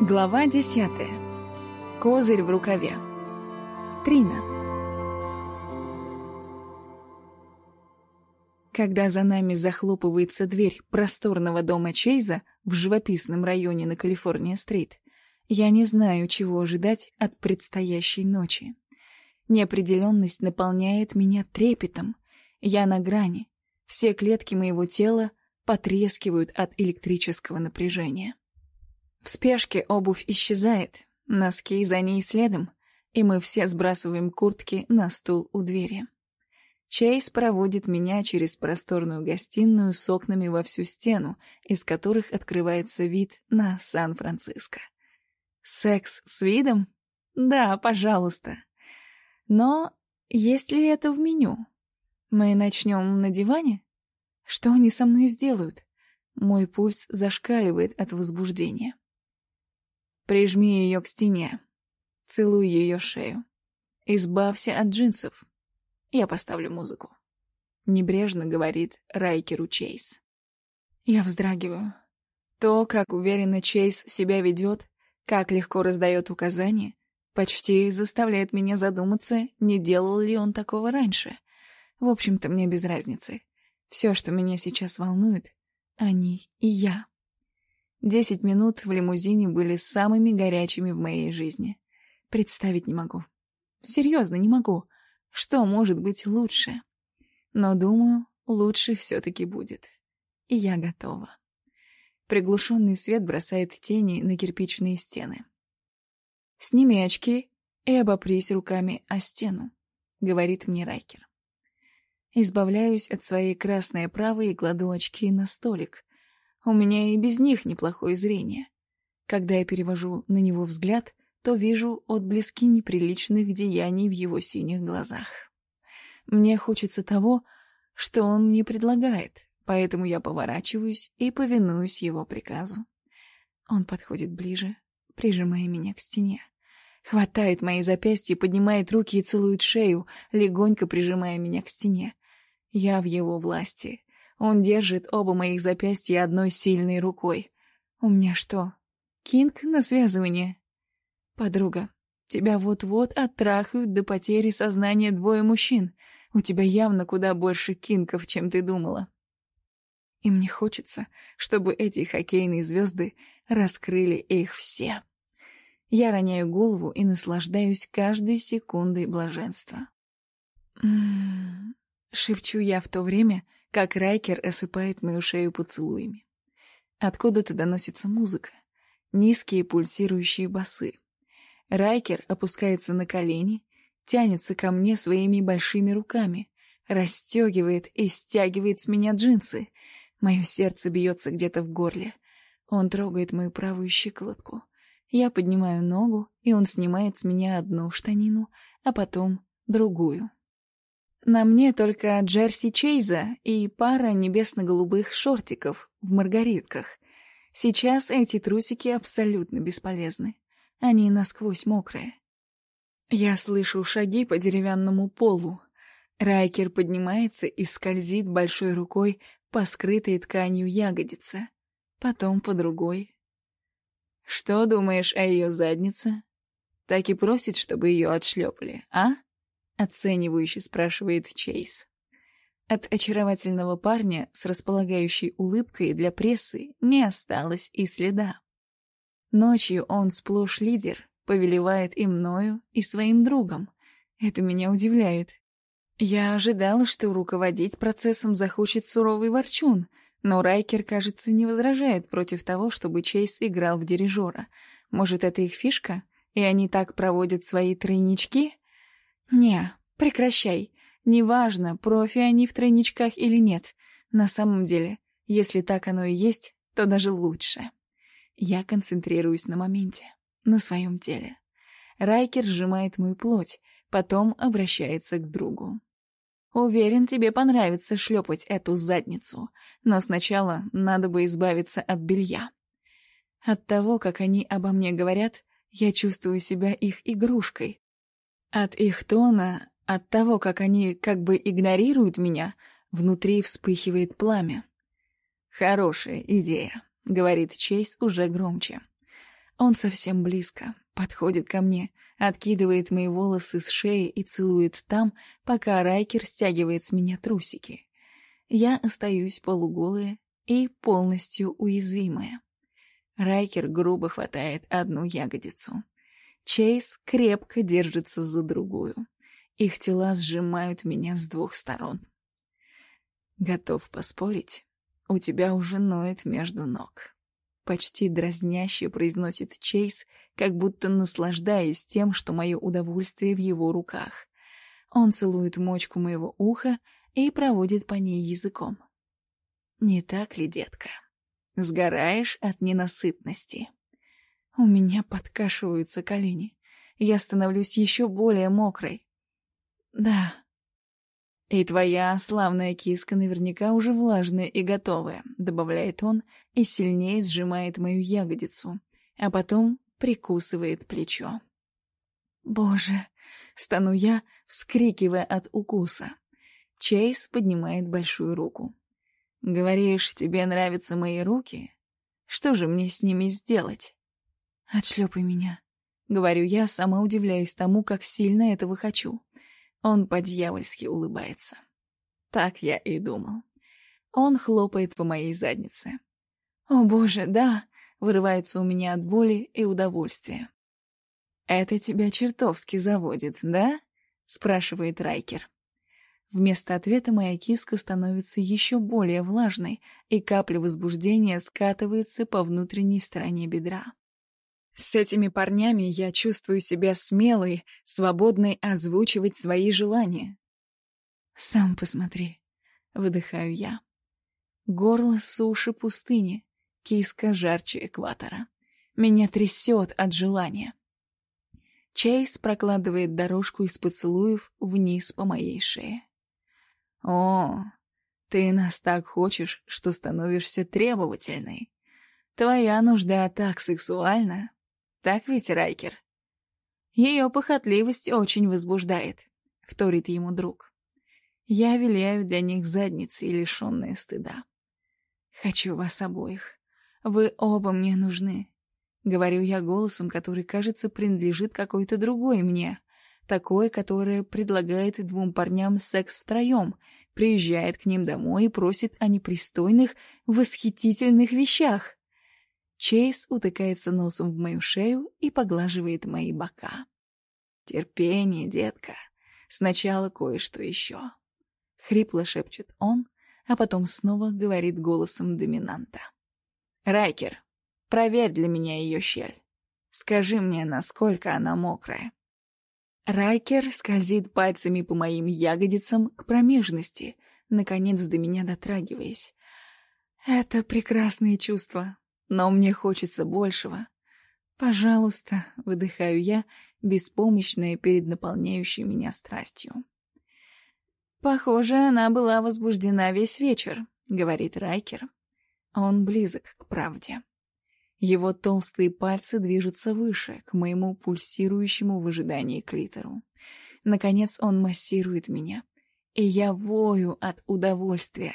Глава десятая. Козырь в рукаве. Трина. Когда за нами захлопывается дверь просторного дома Чейза в живописном районе на Калифорния-стрит, я не знаю, чего ожидать от предстоящей ночи. Неопределенность наполняет меня трепетом. Я на грани. Все клетки моего тела потрескивают от электрического напряжения. В спешке обувь исчезает, носки за ней следом, и мы все сбрасываем куртки на стул у двери. Чейз проводит меня через просторную гостиную с окнами во всю стену, из которых открывается вид на Сан-Франциско. Секс с видом? Да, пожалуйста. Но есть ли это в меню? Мы начнем на диване? Что они со мной сделают? Мой пульс зашкаливает от возбуждения. Прижми ее к стене. Целуй ее шею. Избавься от джинсов. Я поставлю музыку. Небрежно говорит Райкеру Чейз. Я вздрагиваю. То, как уверенно Чейз себя ведет, как легко раздает указания, почти заставляет меня задуматься, не делал ли он такого раньше. В общем-то, мне без разницы. Все, что меня сейчас волнует, они и я. Десять минут в лимузине были самыми горячими в моей жизни. Представить не могу. Серьезно, не могу. Что может быть лучше? Но, думаю, лучше все-таки будет. И я готова. Приглушенный свет бросает тени на кирпичные стены. «Сними очки и обопрись руками о стену», — говорит мне Райкер. Избавляюсь от своей красной правой и кладу очки на столик, у меня и без них неплохое зрение. Когда я перевожу на него взгляд, то вижу отблески неприличных деяний в его синих глазах. Мне хочется того, что он мне предлагает, поэтому я поворачиваюсь и повинуюсь его приказу. Он подходит ближе, прижимая меня к стене. Хватает мои запястья, поднимает руки и целует шею, легонько прижимая меня к стене. Я в его власти. Он держит оба моих запястья одной сильной рукой. У меня что, кинг на связывание? Подруга, тебя вот-вот оттрахают до потери сознания двое мужчин. У тебя явно куда больше кинков, чем ты думала. И мне хочется, чтобы эти хоккейные звезды раскрыли их все. Я роняю голову и наслаждаюсь каждой секундой блаженства. М -м -м, шепчу я в то время, как Райкер осыпает мою шею поцелуями. Откуда-то доносится музыка, низкие пульсирующие басы. Райкер опускается на колени, тянется ко мне своими большими руками, расстегивает и стягивает с меня джинсы. Мое сердце бьется где-то в горле. Он трогает мою правую щиколотку. Я поднимаю ногу, и он снимает с меня одну штанину, а потом другую. На мне только джерси Чейза и пара небесно-голубых шортиков в маргаритках. Сейчас эти трусики абсолютно бесполезны. Они насквозь мокрые. Я слышу шаги по деревянному полу. Райкер поднимается и скользит большой рукой по скрытой тканью ягодице, потом по другой. Что думаешь о ее заднице? Так и просит, чтобы ее отшлепали, а? — оценивающе спрашивает Чейз. От очаровательного парня с располагающей улыбкой для прессы не осталось и следа. Ночью он сплошь лидер, повелевает и мною, и своим другом. Это меня удивляет. Я ожидала, что руководить процессом захочет суровый ворчун, но Райкер, кажется, не возражает против того, чтобы Чейз играл в дирижера. Может, это их фишка, и они так проводят свои тройнички? «Не, прекращай. Неважно, профи они в тройничках или нет. На самом деле, если так оно и есть, то даже лучше. Я концентрируюсь на моменте, на своем теле. Райкер сжимает мою плоть, потом обращается к другу. Уверен, тебе понравится шлепать эту задницу, но сначала надо бы избавиться от белья. От того, как они обо мне говорят, я чувствую себя их игрушкой, от их тона, от того, как они как бы игнорируют меня, внутри вспыхивает пламя. «Хорошая идея», — говорит Чейз уже громче. Он совсем близко, подходит ко мне, откидывает мои волосы с шеи и целует там, пока Райкер стягивает с меня трусики. Я остаюсь полуголая и полностью уязвимая. Райкер грубо хватает одну ягодицу. Чейз крепко держится за другую. Их тела сжимают меня с двух сторон. Готов поспорить, у тебя уже ноет между ног. Почти дразняще произносит Чейз, как будто наслаждаясь тем, что мое удовольствие в его руках. Он целует мочку моего уха и проводит по ней языком. Не так ли, детка? Сгораешь от ненасытности. У меня подкашиваются колени. Я становлюсь еще более мокрой. Да. И твоя славная киска наверняка уже влажная и готовая, добавляет он и сильнее сжимает мою ягодицу, а потом прикусывает плечо. Боже, стану я, вскрикивая от укуса. Чейз поднимает большую руку. Говоришь, тебе нравятся мои руки? Что же мне с ними сделать? Отшлепай меня. Говорю я, сама удивляюсь тому, как сильно этого хочу. Он по-дьявольски улыбается. Так я и думал. Он хлопает по моей заднице. «О боже, да!» — вырывается у меня от боли и удовольствия. «Это тебя чертовски заводит, да?» — спрашивает Райкер. Вместо ответа моя киска становится еще более влажной, и капля возбуждения скатывается по внутренней стороне бедра. С этими парнями я чувствую себя смелой, свободной озвучивать свои желания. «Сам посмотри», — выдыхаю я. Горло суши пустыни, киска жарче экватора. Меня трясет от желания. Чейз прокладывает дорожку из поцелуев вниз по моей шее. «О, ты нас так хочешь, что становишься требовательной. Твоя нужда так сексуальна, так ведь, Райкер? Ее похотливость очень возбуждает, — вторит ему друг. Я виляю для них задницы, лишенные стыда. Хочу вас обоих. Вы оба мне нужны. Говорю я голосом, который, кажется, принадлежит какой-то другой мне. Такой, которая предлагает двум парням секс втроем, приезжает к ним домой и просит о непристойных, восхитительных вещах. Чейз утыкается носом в мою шею и поглаживает мои бока. «Терпение, детка. Сначала кое-что еще». Хрипло шепчет он, а потом снова говорит голосом доминанта. «Райкер, проверь для меня ее щель. Скажи мне, насколько она мокрая». Райкер скользит пальцами по моим ягодицам к промежности, наконец до меня дотрагиваясь. Это прекрасные чувства, но мне хочется большего. Пожалуйста, выдыхаю я, беспомощная перед наполняющей меня страстью. Похоже, она была возбуждена весь вечер, говорит Райкер. Он близок к правде. Его толстые пальцы движутся выше, к моему пульсирующему в ожидании клитору. Наконец он массирует меня, и я вою от удовольствия.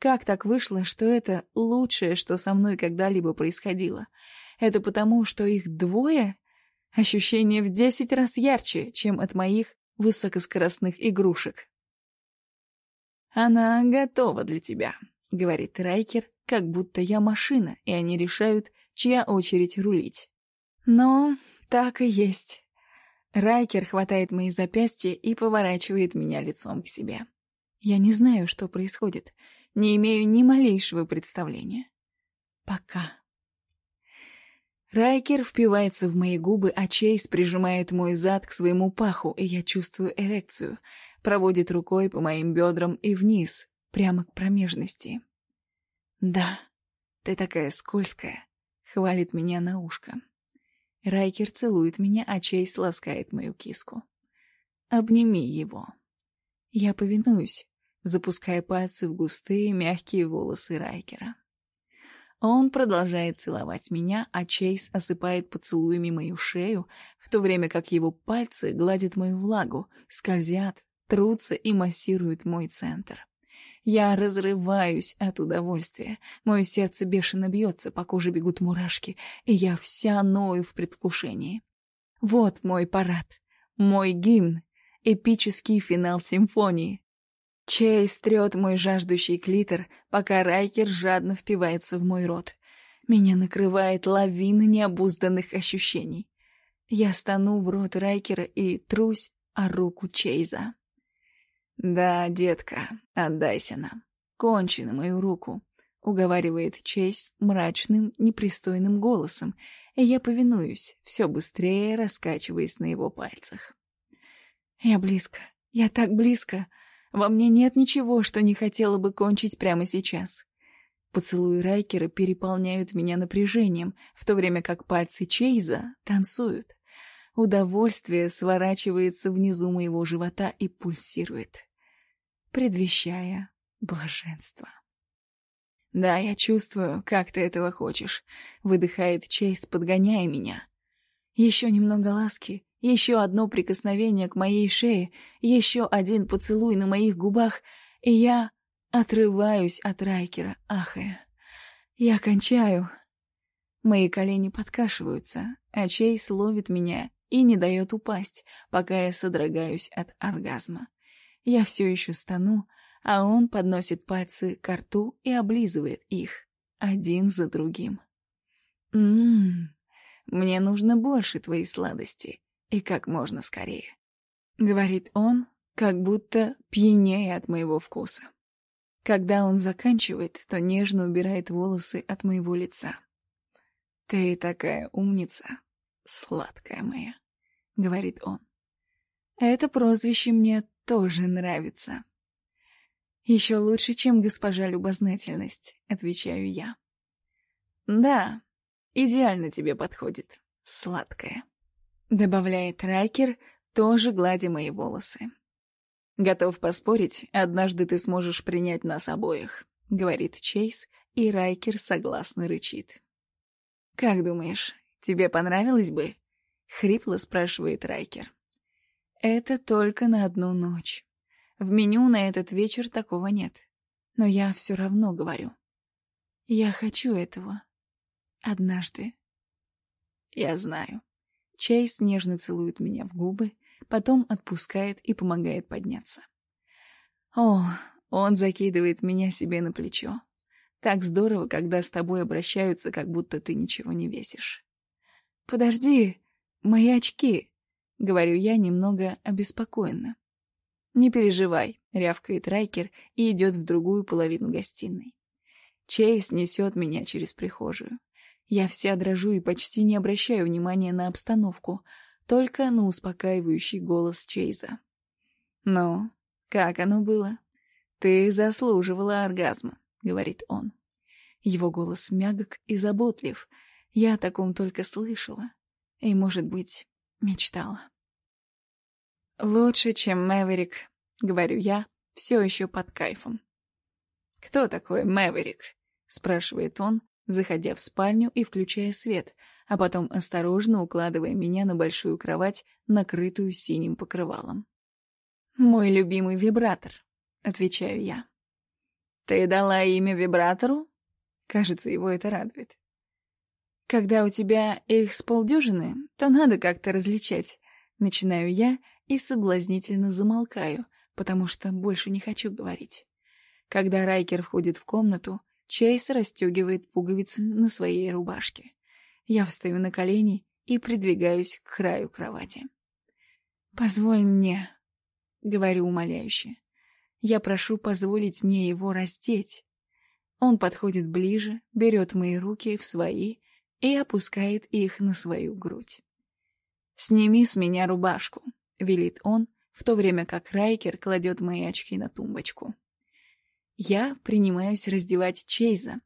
Как так вышло, что это лучшее, что со мной когда-либо происходило? Это потому, что их двое? Ощущение в десять раз ярче, чем от моих высокоскоростных игрушек. «Она готова для тебя», — говорит Райкер, как будто я машина, и они решают, чья очередь рулить. Но так и есть. Райкер хватает мои запястья и поворачивает меня лицом к себе. Я не знаю, что происходит — не имею ни малейшего представления. Пока. Райкер впивается в мои губы, а Чейз прижимает мой зад к своему паху, и я чувствую эрекцию, проводит рукой по моим бедрам и вниз, прямо к промежности. «Да, ты такая скользкая», — хвалит меня на ушко. Райкер целует меня, а Чейз ласкает мою киску. «Обними его». Я повинуюсь, запуская пальцы в густые мягкие волосы Райкера. Он продолжает целовать меня, а Чейз осыпает поцелуями мою шею, в то время как его пальцы гладят мою влагу, скользят, трутся и массируют мой центр. Я разрываюсь от удовольствия. Мое сердце бешено бьется, по коже бегут мурашки, и я вся ною в предвкушении. Вот мой парад, мой гимн, эпический финал симфонии. Чейз трет мой жаждущий клитор, пока Райкер жадно впивается в мой рот. Меня накрывает лавина необузданных ощущений. Я стану в рот Райкера и трусь о руку Чейза. «Да, детка, отдайся нам. Кончи на мою руку», — уговаривает Чейз мрачным, непристойным голосом, и я повинуюсь, все быстрее раскачиваясь на его пальцах. «Я близко. Я так близко. Во мне нет ничего, что не хотела бы кончить прямо сейчас». Поцелуи Райкера переполняют меня напряжением, в то время как пальцы Чейза танцуют. Удовольствие сворачивается внизу моего живота и пульсирует, предвещая блаженство. «Да, я чувствую, как ты этого хочешь», — выдыхает Чейз, подгоняя меня. «Еще немного ласки, еще одно прикосновение к моей шее, еще один поцелуй на моих губах, и я отрываюсь от Райкера, ахая. Я кончаю. Мои колени подкашиваются, а Чейз ловит меня и не дает упасть, пока я содрогаюсь от оргазма. Я все еще стану, а он подносит пальцы к рту и облизывает их, один за другим. «Ммм, мне нужно больше твоей сладости, и как можно скорее», — говорит он, как будто пьянее от моего вкуса. Когда он заканчивает, то нежно убирает волосы от моего лица. «Ты такая умница, сладкая моя», — говорит он. «Это прозвище мне тоже нравится». «Еще лучше, чем госпожа любознательность», — отвечаю я. «Да, идеально тебе подходит, сладкая», — добавляет Райкер, тоже гладя мои волосы. «Готов поспорить, однажды ты сможешь принять нас обоих», — говорит Чейз, и Райкер согласно рычит. «Как думаешь, тебе понравилось бы?» — хрипло спрашивает Райкер. «Это только на одну ночь. В меню на этот вечер такого нет. Но я все равно говорю. Я хочу этого. Однажды. Я знаю. Чейз нежно целует меня в губы, потом отпускает и помогает подняться. О, он закидывает меня себе на плечо. Так здорово, когда с тобой обращаются, как будто ты ничего не весишь. «Подожди, мои очки!» — говорю я немного обеспокоенно. «Не переживай», — рявкает Райкер и идет в другую половину гостиной. Чейз несет меня через прихожую. Я вся дрожу и почти не обращаю внимания на обстановку, только на успокаивающий голос Чейза. «Ну, как оно было? Ты заслуживала оргазма», — говорит он. Его голос мягок и заботлив. Я о таком только слышала. И, может быть, мечтала. «Лучше, чем Мэверик», — говорю я, все еще под кайфом. «Кто такой Мэверик?» — спрашивает он, заходя в спальню и включая свет, а потом осторожно укладывая меня на большую кровать, накрытую синим покрывалом. «Мой любимый вибратор», — отвечаю я. «Ты дала имя вибратору?» Кажется, его это радует. «Когда у тебя их с полдюжины, то надо как-то различать», — начинаю я и соблазнительно замолкаю, потому что больше не хочу говорить. Когда Райкер входит в комнату, Чейз расстегивает пуговицы на своей рубашке. Я встаю на колени и придвигаюсь к краю кровати. «Позволь мне», — говорю умоляюще. Я прошу позволить мне его раздеть. Он подходит ближе, берет мои руки в свои и опускает их на свою грудь. «Сними с меня рубашку», велит он, в то время как Райкер кладет мои очки на тумбочку. Я принимаюсь раздевать Чейза,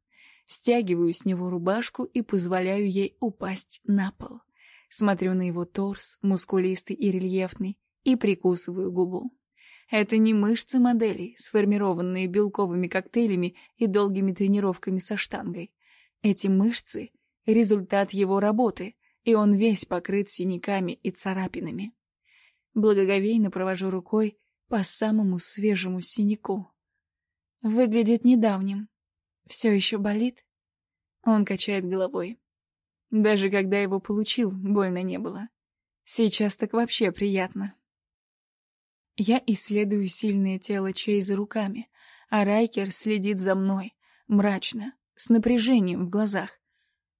стягиваю с него рубашку и позволяю ей упасть на пол. Смотрю на его торс, мускулистый и рельефный, и прикусываю губу. Это не мышцы моделей, сформированные белковыми коктейлями и долгими тренировками со штангой. Эти мышцы — результат его работы, и он весь покрыт синяками и царапинами. Благоговейно провожу рукой по самому свежему синяку. Выглядит недавним. Все еще болит? Он качает головой. Даже когда его получил, больно не было. Сейчас так вообще приятно. Я исследую сильное тело Чейза руками, а Райкер следит за мной, мрачно, с напряжением в глазах.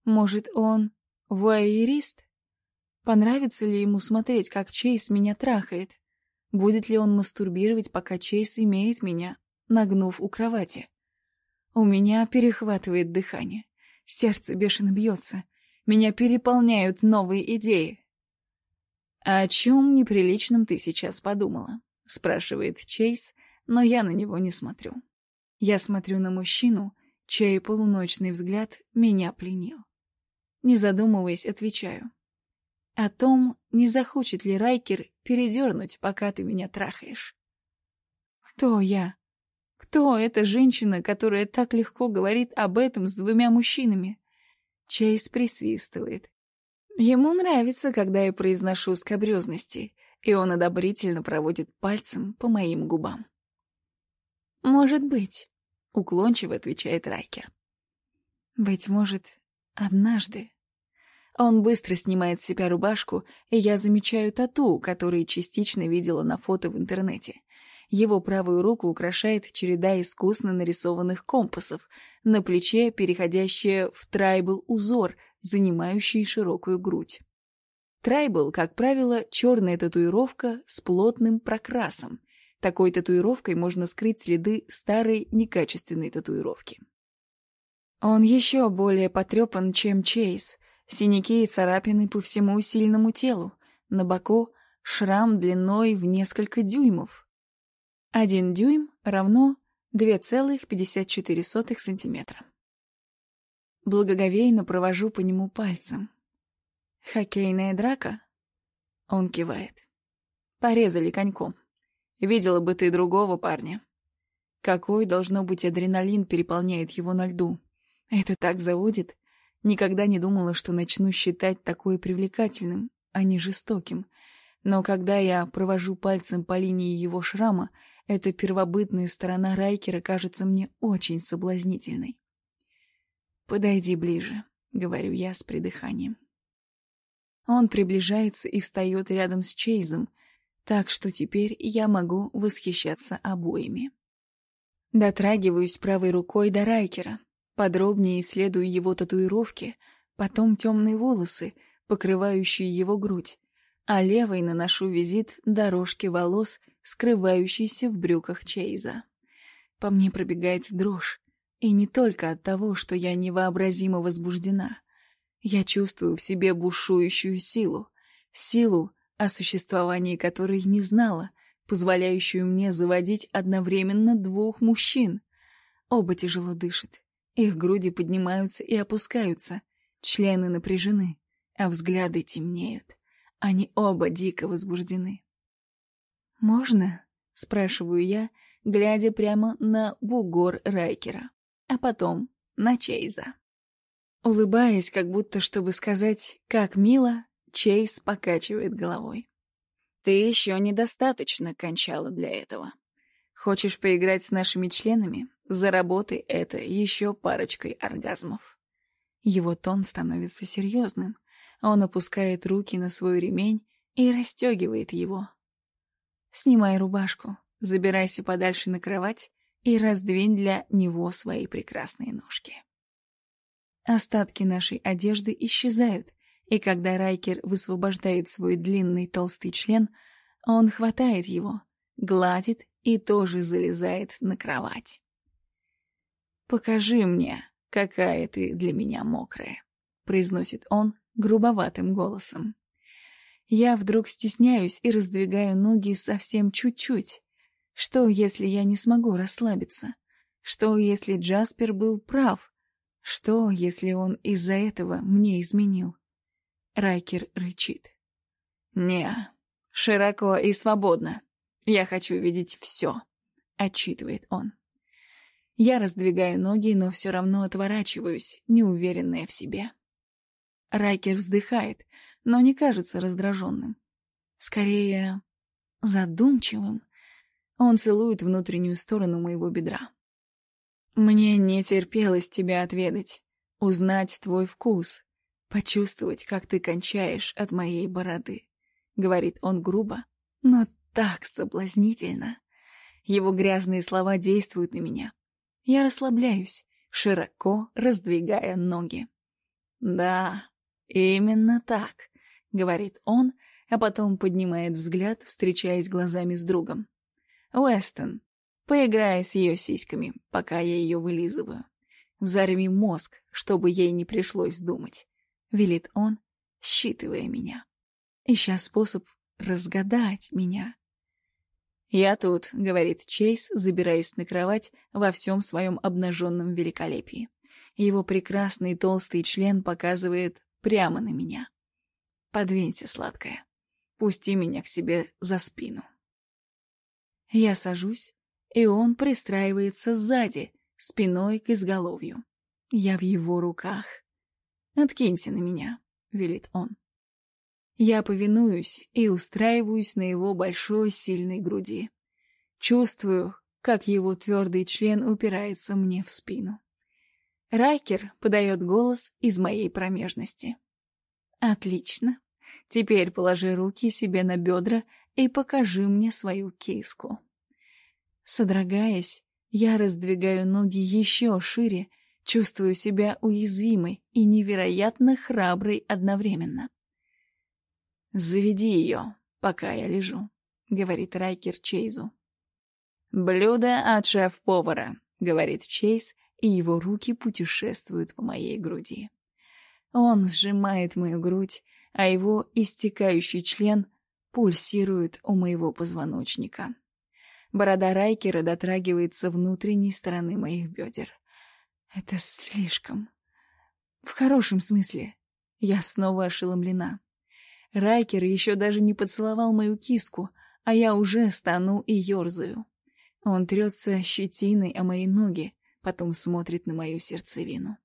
Может, он вуайерист? Понравится ли ему смотреть, как Чейз меня трахает? Будет ли он мастурбировать, пока Чейз имеет меня, нагнув у кровати? У меня перехватывает дыхание. Сердце бешено бьется. Меня переполняют новые идеи. «О чем неприличном ты сейчас подумала?» — спрашивает Чейз, но я на него не смотрю. Я смотрю на мужчину, чей полуночный взгляд меня пленил. Не задумываясь, отвечаю. О том, не захочет ли Райкер передернуть, пока ты меня трахаешь. Кто я? Кто эта женщина, которая так легко говорит об этом с двумя мужчинами? Чейз присвистывает. Ему нравится, когда я произношу скобрезности, и он одобрительно проводит пальцем по моим губам. «Может быть», — уклончиво отвечает Райкер. «Быть может, однажды». Он быстро снимает с себя рубашку, и я замечаю тату, которые частично видела на фото в интернете. Его правую руку украшает череда искусно нарисованных компасов, на плече переходящая в трайбл узор, занимающий широкую грудь. Трайбл, как правило, черная татуировка с плотным прокрасом. Такой татуировкой можно скрыть следы старой некачественной татуировки. Он еще более потрепан, чем Чейз. Синяки и царапины по всему сильному телу. На боку шрам длиной в несколько дюймов. Один дюйм равно 2,54 сантиметра. Благоговейно провожу по нему пальцем. «Хоккейная драка?» Он кивает. «Порезали коньком. Видела бы ты другого парня. Какой, должно быть, адреналин переполняет его на льду. Это так заводит. Никогда не думала, что начну считать такое привлекательным, а не жестоким. Но когда я провожу пальцем по линии его шрама, эта первобытная сторона Райкера кажется мне очень соблазнительной. «Подойди ближе», — говорю я с придыханием. Он приближается и встает рядом с Чейзом, так что теперь я могу восхищаться обоими. Дотрагиваюсь правой рукой до Райкера, подробнее исследую его татуировки, потом темные волосы, покрывающие его грудь, а левой наношу визит дорожки волос — скрывающийся в брюках Чейза. По мне пробегает дрожь, и не только от того, что я невообразимо возбуждена. Я чувствую в себе бушующую силу, силу, о существовании которой не знала, позволяющую мне заводить одновременно двух мужчин. Оба тяжело дышат, их груди поднимаются и опускаются, члены напряжены, а взгляды темнеют. Они оба дико возбуждены. «Можно?» — спрашиваю я, глядя прямо на бугор Райкера, а потом на Чейза. Улыбаясь, как будто чтобы сказать «как мило», Чейз покачивает головой. «Ты еще недостаточно кончала для этого. Хочешь поиграть с нашими членами? Заработай это еще парочкой оргазмов». Его тон становится серьезным. Он опускает руки на свой ремень и расстегивает его, Снимай рубашку, забирайся подальше на кровать и раздвинь для него свои прекрасные ножки. Остатки нашей одежды исчезают, и когда Райкер высвобождает свой длинный толстый член, он хватает его, гладит и тоже залезает на кровать. «Покажи мне, какая ты для меня мокрая», — произносит он грубоватым голосом. Я вдруг стесняюсь и раздвигаю ноги совсем чуть-чуть. Что, если я не смогу расслабиться? Что, если Джаспер был прав? Что, если он из-за этого мне изменил? Райкер рычит. «Не, широко и свободно. Я хочу видеть все», — отчитывает он. Я раздвигаю ноги, но все равно отворачиваюсь, неуверенная в себе. Райкер вздыхает, но не кажется раздраженным. Скорее, задумчивым. Он целует внутреннюю сторону моего бедра. Мне не терпелось тебя отведать, узнать твой вкус, почувствовать, как ты кончаешь от моей бороды. Говорит он грубо, но так соблазнительно. Его грязные слова действуют на меня. Я расслабляюсь, широко раздвигая ноги. «Да, именно так», — говорит он, а потом поднимает взгляд, встречаясь глазами с другом. «Уэстон, поиграй с ее сиськами, пока я ее вылизываю. Взорви мозг, чтобы ей не пришлось думать», — велит он, считывая меня, ища способ разгадать меня. «Я тут», — говорит Чейз, забираясь на кровать во всем своем обнаженном великолепии. Его прекрасный толстый член показывает прямо на меня. «Подвинься, сладкая. Пусти меня к себе за спину». Я сажусь, и он пристраивается сзади, спиной к изголовью. Я в его руках. «Откинься на меня», — велит он. Я повинуюсь и устраиваюсь на его большой сильной груди. Чувствую, как его твердый член упирается мне в спину. Райкер подает голос из моей промежности. «Отлично. Теперь положи руки себе на бедра и покажи мне свою киску». Содрогаясь, я раздвигаю ноги еще шире, чувствую себя уязвимой и невероятно храброй одновременно. «Заведи ее, пока я лежу», — говорит Райкер Чейзу. «Блюдо от шеф-повара», — говорит Чейз, и его руки путешествуют по моей груди. Он сжимает мою грудь, а его истекающий член пульсирует у моего позвоночника. Борода Райкера дотрагивается внутренней стороны моих бедер. Это слишком. В хорошем смысле. Я снова ошеломлена. Райкер еще даже не поцеловал мою киску, а я уже стану и ерзаю. Он трется щетиной о мои ноги, потом смотрит на мою сердцевину.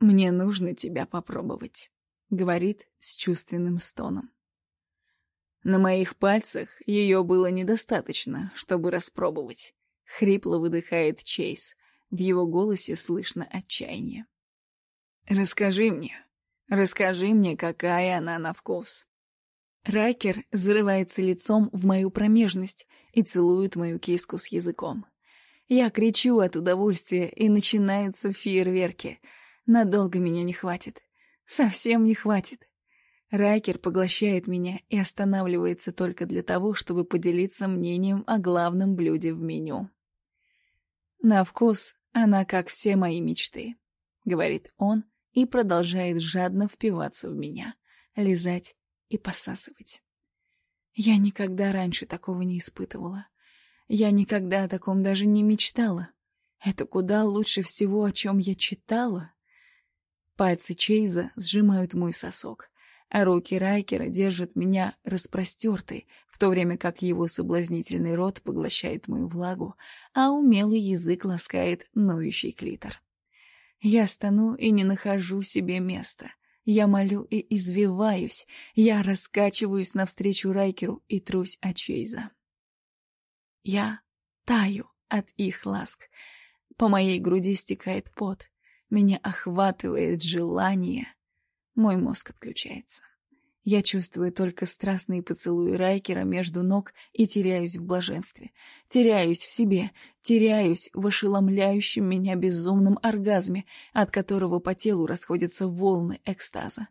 «Мне нужно тебя попробовать», — говорит с чувственным стоном. На моих пальцах ее было недостаточно, чтобы распробовать. Хрипло выдыхает Чейз. В его голосе слышно отчаяние. «Расскажи мне, Расскажи мне, какая она на вкус. Ракер зарывается лицом в мою промежность и целует мою киску с языком. Я кричу от удовольствия, и начинаются фейерверки. Надолго меня не хватит. Совсем не хватит. Райкер поглощает меня и останавливается только для того, чтобы поделиться мнением о главном блюде в меню. «На вкус она как все мои мечты», — говорит он, и продолжает жадно впиваться в меня, лизать и посасывать. Я никогда раньше такого не испытывала. Я никогда о таком даже не мечтала. Это куда лучше всего, о чем я читала. Пальцы Чейза сжимают мой сосок, а руки Райкера держат меня распростертой, в то время как его соблазнительный рот поглощает мою влагу, а умелый язык ласкает ноющий клитор. Я стану и не нахожу себе места. Я молю и извиваюсь. Я раскачиваюсь навстречу Райкеру и трусь от Чейза. Я таю от их ласк. По моей груди стекает пот. Меня охватывает желание. Мой мозг отключается. Я чувствую только страстные поцелуи Райкера между ног и теряюсь в блаженстве. Теряюсь в себе, теряюсь в ошеломляющем меня безумном оргазме, от которого по телу расходятся волны экстаза.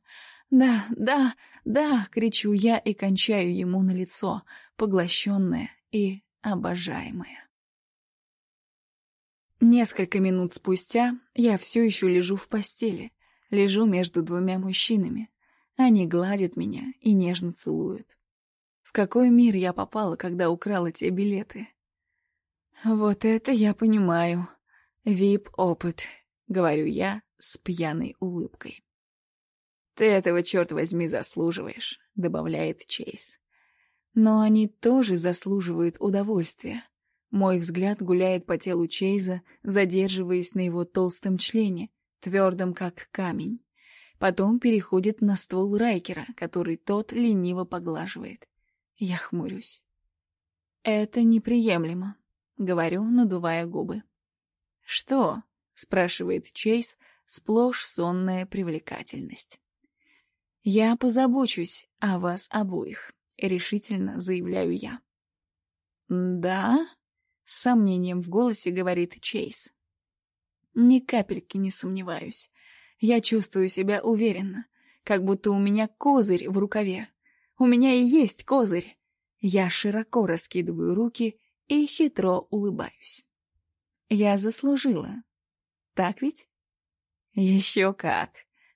«Да, да, да!» — кричу я и кончаю ему на лицо, поглощенное и обожаемое. Несколько минут спустя я все еще лежу в постели, лежу между двумя мужчинами, они гладят меня и нежно целуют. В какой мир я попала, когда украла те билеты? Вот это я понимаю. Вип-опыт, говорю я с пьяной улыбкой. Ты этого, черт возьми, заслуживаешь, добавляет Чейз. Но они тоже заслуживают удовольствия. Мой взгляд гуляет по телу Чейза, задерживаясь на его толстом члене, твердом как камень. Потом переходит на ствол Райкера, который тот лениво поглаживает. Я хмурюсь. «Это неприемлемо», — говорю, надувая губы. «Что?» — спрашивает Чейз, сплошь сонная привлекательность. «Я позабочусь о вас обоих», — решительно заявляю я. «Да?» — с сомнением в голосе говорит Чейз. «Ни капельки не сомневаюсь. Я чувствую себя уверенно, как будто у меня козырь в рукаве. У меня и есть козырь. Я широко раскидываю руки и хитро улыбаюсь. Я заслужила. Так ведь? Еще как,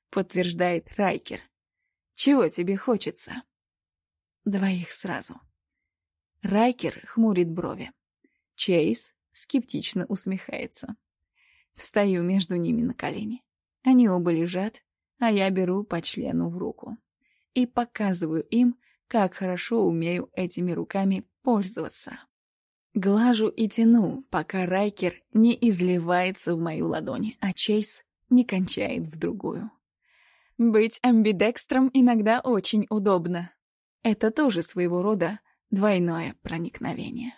подтверждает Райкер. Чего тебе хочется? Двоих сразу. Райкер хмурит брови. Чейз скептично усмехается. Встаю между ними на колени. Они оба лежат, а я беру по члену в руку. И показываю им, как хорошо умею этими руками пользоваться. Глажу и тяну, пока Райкер не изливается в мою ладонь, а Чейз не кончает в другую. Быть амбидекстром иногда очень удобно. Это тоже своего рода двойное проникновение.